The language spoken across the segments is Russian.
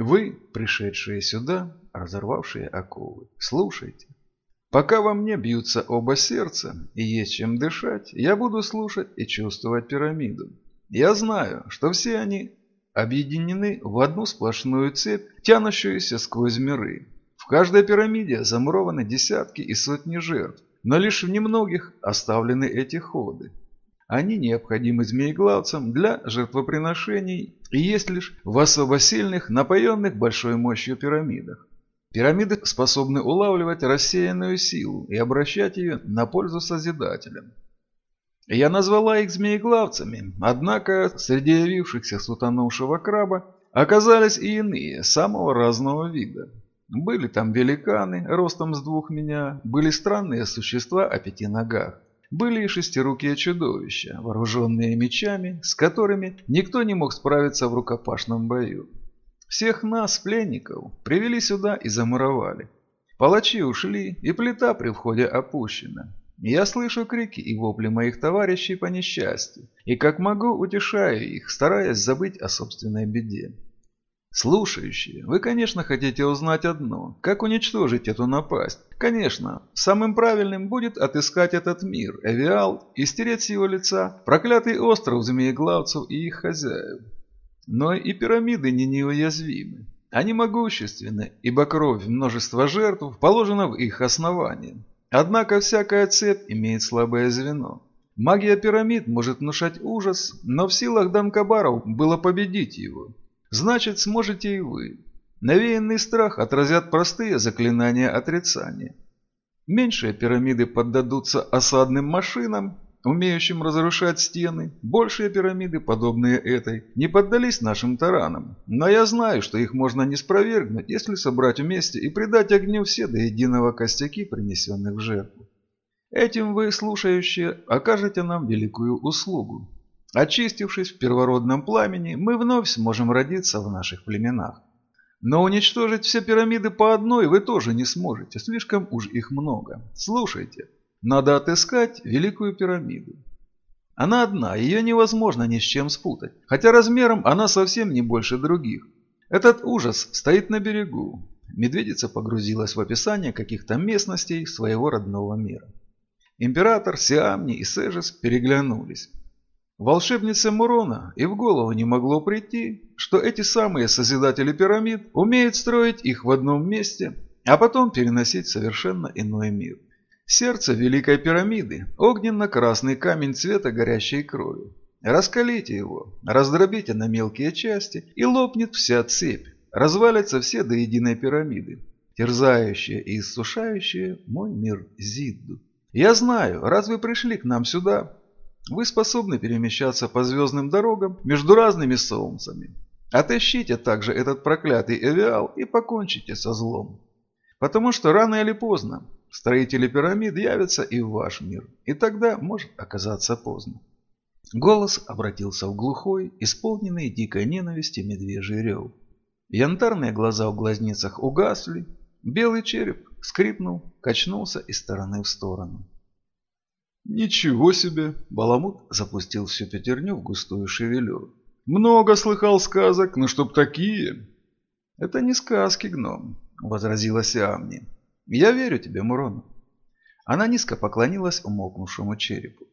Вы, пришедшие сюда, разорвавшие оковы, слушайте. Пока во мне бьются оба сердца и есть чем дышать, я буду слушать и чувствовать пирамиду. Я знаю, что все они объединены в одну сплошную цепь, тянущуюся сквозь миры. В каждой пирамиде замурованы десятки и сотни жертв, но лишь в немногих оставлены эти ходы. Они необходимы змееглавцам для жертвоприношений и есть лишь в особо сильных, напоенных большой мощью пирамидах. Пирамиды способны улавливать рассеянную силу и обращать ее на пользу Созидателям. Я назвала их змееглавцами, однако среди явившихся с утонувшего краба оказались и иные, самого разного вида. Были там великаны, ростом с двух меня, были странные существа о пяти ногах. Были и шестирукие чудовища, вооруженные мечами, с которыми никто не мог справиться в рукопашном бою. Всех нас, пленников, привели сюда и замуровали. Палачи ушли, и плита при входе опущена. Я слышу крики и вопли моих товарищей по несчастью, и как могу утешаю их, стараясь забыть о собственной беде. Слушающие, вы, конечно, хотите узнать одно. Как уничтожить эту напасть? Конечно, самым правильным будет отыскать этот мир, Эвиал, и стереть с его лица проклятый остров змееглавцев и их хозяев. Но и пирамиды не неуязвимы. Они могущественны, ибо кровь множества жертв положена в их основании. Однако всякая цепь имеет слабое звено. Магия пирамид может внушать ужас, но в силах Данкабаров было победить его. Значит, сможете и вы. Навеянный страх отразят простые заклинания отрицания. Меньшие пирамиды поддадутся осадным машинам, умеющим разрушать стены. Большие пирамиды, подобные этой, не поддались нашим таранам. Но я знаю, что их можно не спровергнуть, если собрать вместе и придать огню все до единого костяки, принесенных в жертву. Этим вы, слушающие, окажете нам великую услугу. Очистившись в первородном пламени, мы вновь сможем родиться в наших племенах. Но уничтожить все пирамиды по одной вы тоже не сможете, слишком уж их много. Слушайте, надо отыскать Великую пирамиду. Она одна, ее невозможно ни с чем спутать, хотя размером она совсем не больше других. Этот ужас стоит на берегу. Медведица погрузилась в описание каких-то местностей своего родного мира. Император, Сиамни и Сежес переглянулись. Волшебнице Мурона и в голову не могло прийти, что эти самые Созидатели пирамид умеют строить их в одном месте, а потом переносить в совершенно иной мир. Сердце Великой пирамиды – огненно-красный камень цвета горящей крови. Раскалите его, раздробите на мелкие части и лопнет вся цепь, развалятся все до единой пирамиды, терзающие и иссушающие мой мир Зидду. Я знаю, раз вы пришли к нам сюда, вы способны перемещаться по звездным дорогам между разными солнцами. Отыщите также этот проклятый Эвиал и покончите со злом. Потому что рано или поздно строители пирамид явятся и в ваш мир, и тогда может оказаться поздно. Голос обратился в глухой, исполненный дикой ненависти медвежий рев. Янтарные глаза в глазницах угасли, белый череп скрипнул, качнулся из стороны в сторону. «Ничего себе!» – Баламут запустил всю пятерню в густую шевелюру. «Много слыхал сказок, но чтоб такие!» «Это не сказки, гном», – возразила Сиамни. «Я верю тебе, Мурон». Она низко поклонилась умолкнувшему черепу.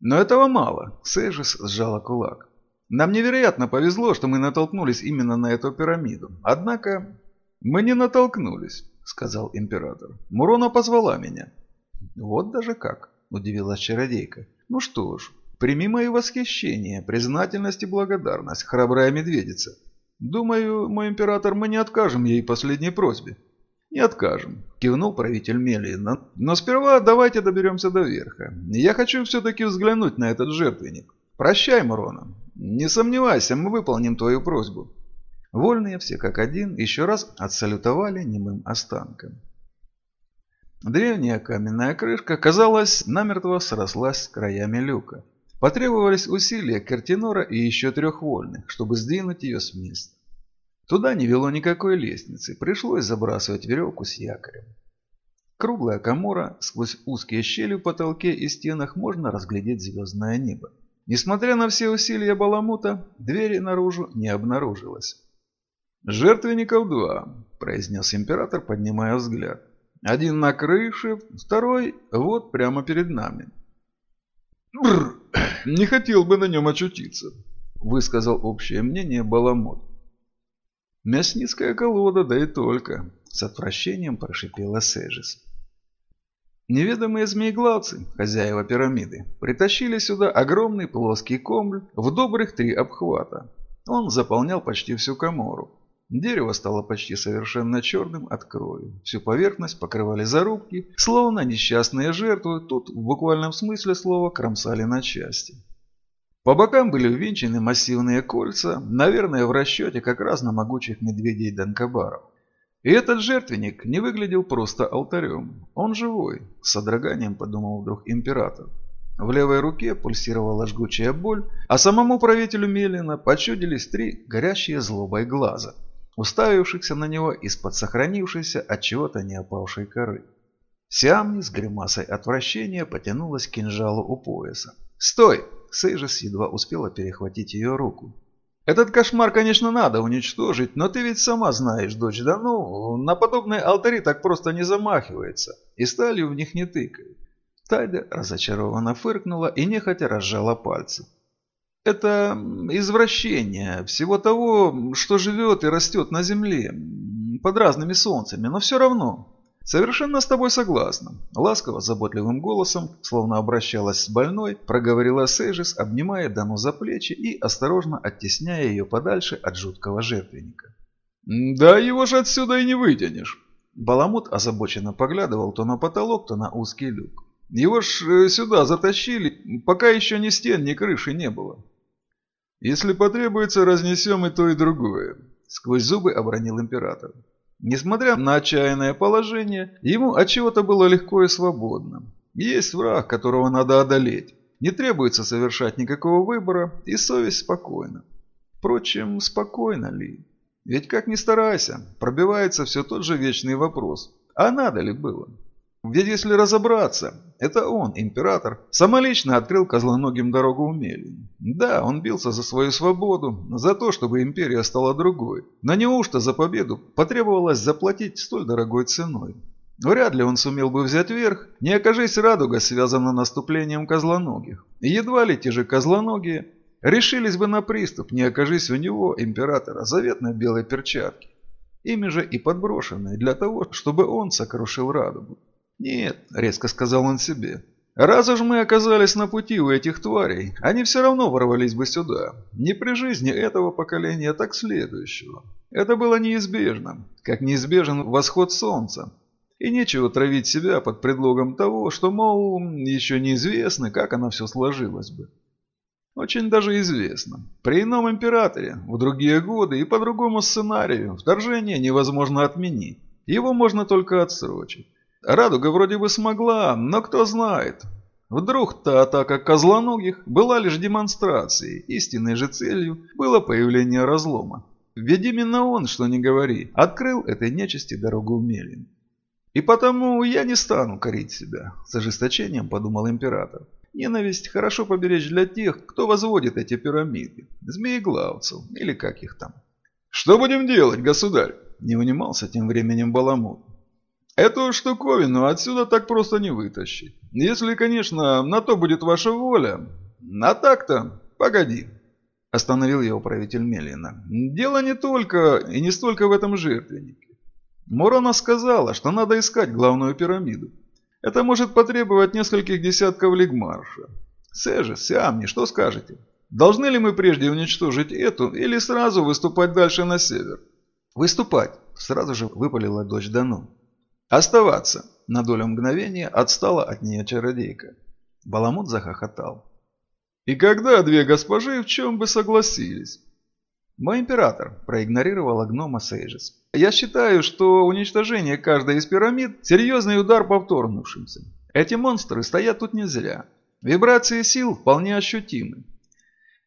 «Но этого мало», – Сэжис сжала кулак. «Нам невероятно повезло, что мы натолкнулись именно на эту пирамиду. Однако...» «Мы не натолкнулись», – сказал император. «Мурона позвала меня». «Вот даже как». – удивилась чародейка. «Ну что ж, прими мои восхищение, признательность и благодарность, храбрая медведица. Думаю, мой император, мы не откажем ей последней просьбе». «Не откажем», – кивнул правитель Мелии. «Но сперва давайте доберемся до верха. Я хочу все-таки взглянуть на этот жертвенник. Прощай, Мурона. Не сомневайся, мы выполним твою просьбу». Вольные все как один еще раз отсалютовали немым останкам. Древняя каменная крышка, казалось, намертво срослась с краями люка. Потребовались усилия Картинора и еще трех вольных, чтобы сдвинуть ее с места. Туда не вело никакой лестницы, пришлось забрасывать веревку с якорем. Круглая комора, сквозь узкие щели в потолке и стенах можно разглядеть звездное небо. Несмотря на все усилия Баламута, двери наружу не обнаружилось. «Жертвенников два», – произнес император, поднимая взгляд. «Один на крыше, второй вот прямо перед нами». «Бррр, не хотел бы на нем очутиться», – высказал общее мнение Баламут. «Мясницкая колода, да и только», – с отвращением прошипела Сежис. Неведомые змееглавцы, хозяева пирамиды, притащили сюда огромный плоский комль в добрых три обхвата. Он заполнял почти всю комору. Дерево стало почти совершенно черным от крови. Всю поверхность покрывали зарубки, словно несчастные жертвы тут в буквальном смысле слова кромсали на части. По бокам были увенчаны массивные кольца, наверное, в расчете как раз на могучих медведей-данкобаров. И этот жертвенник не выглядел просто алтарем. Он живой, с содроганием подумал вдруг император. В левой руке пульсировала жгучая боль, а самому правителю Мелина почудились три горящие злобой глаза – уставившихся на него из-под сохранившейся от чего-то не опавшей коры. Сиамни с гримасой отвращения потянулась к кинжалу у пояса. «Стой!» Сейжес едва успела перехватить ее руку. «Этот кошмар, конечно, надо уничтожить, но ты ведь сама знаешь, дочь, да ну, на подобные алтари так просто не замахивается, и сталью в них не тыкает». Тайда разочарованно фыркнула и нехотя разжала пальцы. Это извращение всего того, что живет и растет на Земле, под разными солнцами, но все равно. Совершенно с тобой согласна. Ласково, заботливым голосом, словно обращалась с больной, проговорила Сейжис, обнимая Дану за плечи и осторожно оттесняя ее подальше от жуткого жертвенника. «Да его же отсюда и не вытянешь!» Баламут озабоченно поглядывал то на потолок, то на узкий люк. «Его ж э, сюда затащили, пока еще ни стен, ни крыши не было. «Если потребуется, разнесем и то, и другое», – сквозь зубы обронил император. Несмотря на отчаянное положение, ему от чего-то было легко и свободно. Есть враг, которого надо одолеть. Не требуется совершать никакого выбора, и совесть спокойна. Впрочем, спокойно ли? Ведь как ни старайся, пробивается все тот же вечный вопрос. А надо ли было? Ведь если разобраться, это он, император, самолично открыл козлоногим дорогу умелин. Да, он бился за свою свободу, за то, чтобы империя стала другой. Но неужто за победу потребовалось заплатить столь дорогой ценой? Вряд ли он сумел бы взять верх, не окажись радуга связана наступлением козлоногих. Едва ли те же козлоногие решились бы на приступ, не окажись у него, императора, заветной белой перчатки. Ими же и подброшенной для того, чтобы он сокрушил радугу. «Нет», — резко сказал он себе, — «раз уж мы оказались на пути у этих тварей, они все равно ворвались бы сюда. Не при жизни этого поколения, так следующего. Это было неизбежно, как неизбежен восход солнца. И нечего травить себя под предлогом того, что, мол, еще неизвестно, как оно все сложилось бы. Очень даже известно. При ином императоре, в другие годы и по другому сценарию, вторжение невозможно отменить. Его можно только отсрочить. Радуга вроде бы смогла, но кто знает. Вдруг та атака козлоногих была лишь демонстрацией, истинной же целью было появление разлома. Ведь именно он, что не говори, открыл этой нечисти дорогу в Мелин. И потому я не стану корить себя, с ожесточением подумал император. Ненависть хорошо поберечь для тех, кто возводит эти пирамиды, змееглавцев или как их там. «Что будем делать, государь?» – не унимался тем временем Баламут. Эту штуковину отсюда так просто не вытащить. Если, конечно, на то будет ваша воля. А так-то, погоди. Остановил его правитель Мелина. Дело не только и не столько в этом жертвеннике. Морона сказала, что надо искать главную пирамиду. Это может потребовать нескольких десятков лигмарша. Сежи, Сиамни, что скажете? Должны ли мы прежде уничтожить эту или сразу выступать дальше на север? Выступать, сразу же выпалила дочь Дану. «Оставаться!» – на долю мгновения отстала от нее чародейка. Баламут захохотал. «И когда две госпожи в чем бы согласились?» «Мой император», – проигнорировала гнома Сейжес. «Я считаю, что уничтожение каждой из пирамид – серьезный удар по вторгнувшимся. Эти монстры стоят тут не зря. Вибрации сил вполне ощутимы.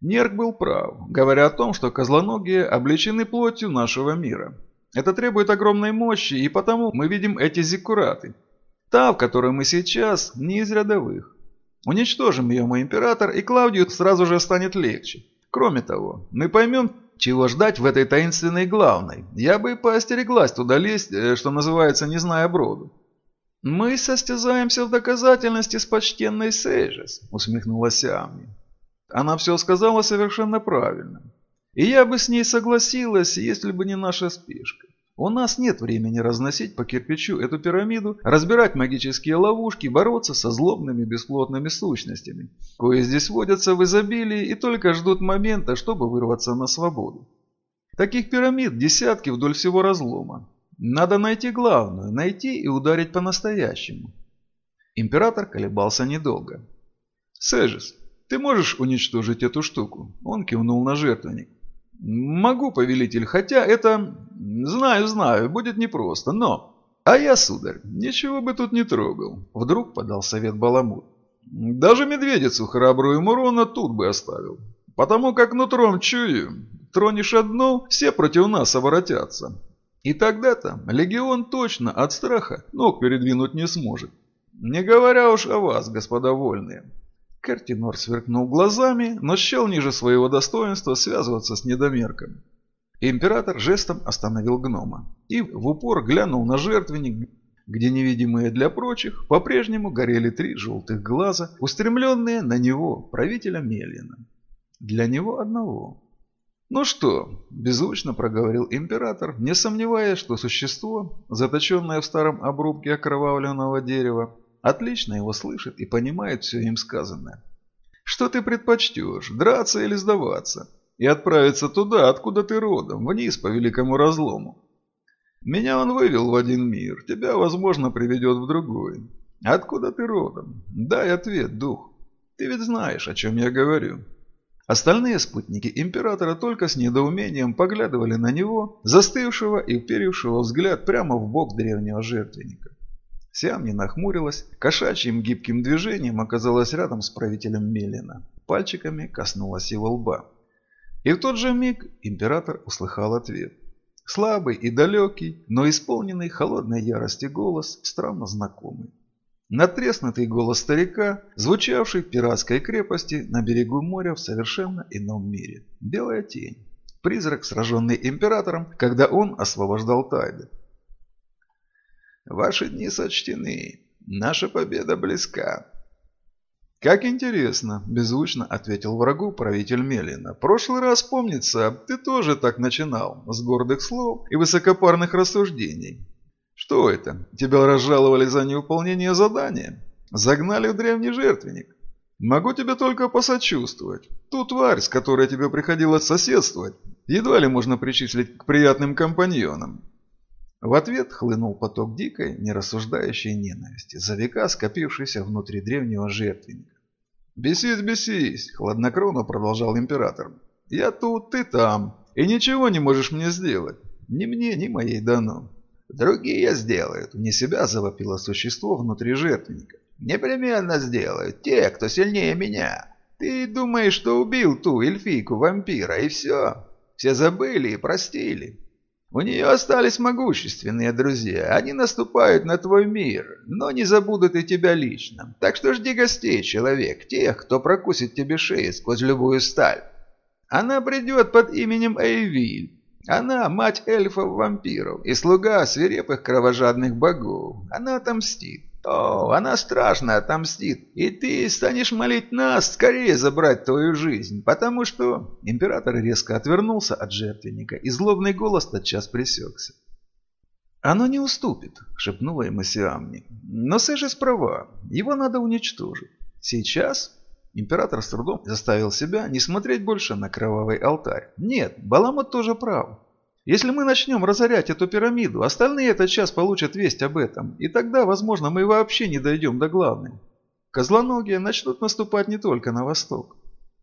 Нерк был прав, говоря о том, что козлоногие облечены плотью нашего мира. Это требует огромной мощи, и потому мы видим эти зиккураты. Та, в которой мы сейчас, не из рядовых. Уничтожим ее, мой император, и Клаудию сразу же станет легче. Кроме того, мы поймем чего ждать в этой таинственной главной. Я бы поостереглась туда лезть, э, что называется, не зная броду. «Мы состязаемся в доказательности с почтенной Сейжес», — усмехнулась Амни. Она все сказала совершенно правильно. И я бы с ней согласилась, если бы не наша спешка. У нас нет времени разносить по кирпичу эту пирамиду, разбирать магические ловушки, бороться со злобными бесплотными сущностями, кое здесь водятся в изобилии и только ждут момента, чтобы вырваться на свободу. Таких пирамид десятки вдоль всего разлома. Надо найти главную, найти и ударить по-настоящему. Император колебался недолго. «Сэжис, ты можешь уничтожить эту штуку?» Он кивнул на жертвенник. «Могу, повелитель, хотя это... Знаю, знаю, будет непросто, но...» «А я, сударь, ничего бы тут не трогал», — вдруг подал совет Баламут. «Даже медведицу храбрую Мурона тут бы оставил, потому как нутром чую, тронешь одну, все против нас обратятся. И тогда-то легион точно от страха ног передвинуть не сможет. Не говоря уж о вас, господа вольные. Картинор сверкнул глазами, но счел ниже своего достоинства связываться с недомерками. Император жестом остановил гнома и в упор глянул на жертвенник, где невидимые для прочих по-прежнему горели три желтых глаза, устремленные на него, правителя Мелина. Для него одного. «Ну что?» – беззвучно проговорил император, не сомневаясь, что существо, заточенное в старом обрубке окровавленного дерева, отлично его слышит и понимает все им сказанное. Что ты предпочтешь, драться или сдаваться? И отправиться туда, откуда ты родом, вниз по великому разлому. Меня он вывел в один мир, тебя, возможно, приведет в другой. Откуда ты родом? Дай ответ, дух. Ты ведь знаешь, о чем я говорю. Остальные спутники императора только с недоумением поглядывали на него, застывшего и вперившего взгляд прямо в бок древнего жертвенника. Сиам не нахмурилась, кошачьим гибким движением оказалась рядом с правителем Мелина. Пальчиками коснулась его лба. И в тот же миг император услыхал ответ. Слабый и далекий, но исполненный холодной ярости голос, странно знакомый. Натреснутый голос старика, звучавший в пиратской крепости на берегу моря в совершенно ином мире. Белая тень. Призрак, сраженный императором, когда он освобождал Тайды. Ваши дни сочтены. Наша победа близка. «Как интересно», – беззвучно ответил врагу правитель Мелина. «Прошлый раз, помнится, ты тоже так начинал, с гордых слов и высокопарных рассуждений. Что это? Тебя разжаловали за невыполнение задания? Загнали в древний жертвенник? Могу тебе только посочувствовать. Ту тварь, с которой тебе приходилось соседствовать, едва ли можно причислить к приятным компаньонам. В ответ хлынул поток дикой, нерассуждающей ненависти, за века скопившейся внутри древнего жертвенника. «Бесись, бесись!» – хладнокровно продолжал император. «Я тут, ты там, и ничего не можешь мне сделать. Ни мне, ни моей дано». «Другие сделают», – не себя завопило существо внутри жертвенника. «Непременно сделают, те, кто сильнее меня. Ты думаешь, что убил ту эльфийку-вампира, и все? Все забыли и простили. У нее остались могущественные друзья. Они наступают на твой мир, но не забудут и тебя лично. Так что жди гостей, человек, тех, кто прокусит тебе шею сквозь любую сталь. Она придет под именем Эйвиль. Она мать эльфов-вампиров и слуга свирепых кровожадных богов. Она отомстит. О, она страшно отомстит, и ты станешь молить нас скорее забрать твою жизнь, потому что...» Император резко отвернулся от жертвенника, и злобный голос тотчас пресекся. «Оно не уступит», — шепнула ему Сиамни. «Но Сэшис права, его надо уничтожить. Сейчас...» Император с трудом заставил себя не смотреть больше на кровавый алтарь. «Нет, Баламут тоже прав. Если мы начнем разорять эту пирамиду, остальные этот час получат весть об этом, и тогда, возможно, мы вообще не дойдем до главной. Козлоногие начнут наступать не только на восток.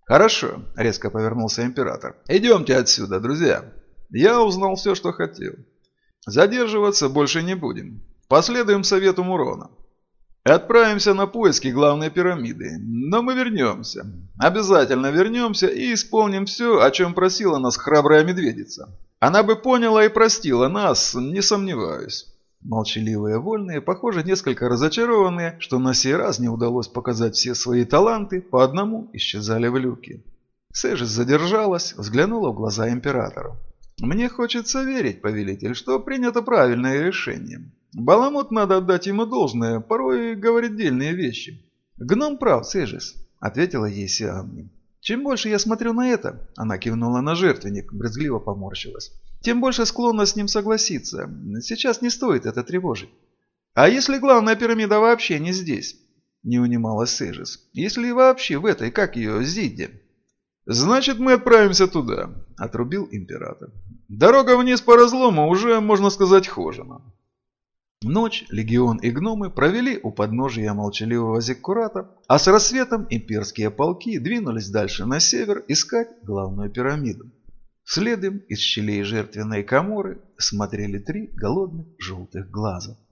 «Хорошо», – резко повернулся император. «Идемте отсюда, друзья. Я узнал все, что хотел. Задерживаться больше не будем. Последуем совету Мурона. Отправимся на поиски главной пирамиды. Но мы вернемся. Обязательно вернемся и исполним все, о чем просила нас храбрая медведица. Она бы поняла и простила нас, не сомневаюсь. Молчаливые вольные, похоже, несколько разочарованные, что на сей раз не удалось показать все свои таланты, по одному исчезали в люке. Сэжис задержалась, взглянула в глаза императору. «Мне хочется верить, повелитель, что принято правильное решение. Баламут надо отдать ему должное, порой говорит дельные вещи». «Гном прав, Сэжис», — ответила ей Сиамни. «Чем больше я смотрю на это», — она кивнула на жертвенник, брезгливо поморщилась, «тем больше склонна с ним согласиться. Сейчас не стоит это тревожить». «А если главная пирамида вообще не здесь?» — не унималась Сэжис. «Если вообще в этой, как ее, Зидде?» «Значит, мы отправимся туда», – отрубил император. «Дорога вниз по разлому уже, можно сказать, хожена». Ночь легион и гномы провели у подножия молчаливого Зеккурата, а с рассветом имперские полки двинулись дальше на север искать главную пирамиду. Следом из щелей жертвенной коморы смотрели три голодных желтых глаза –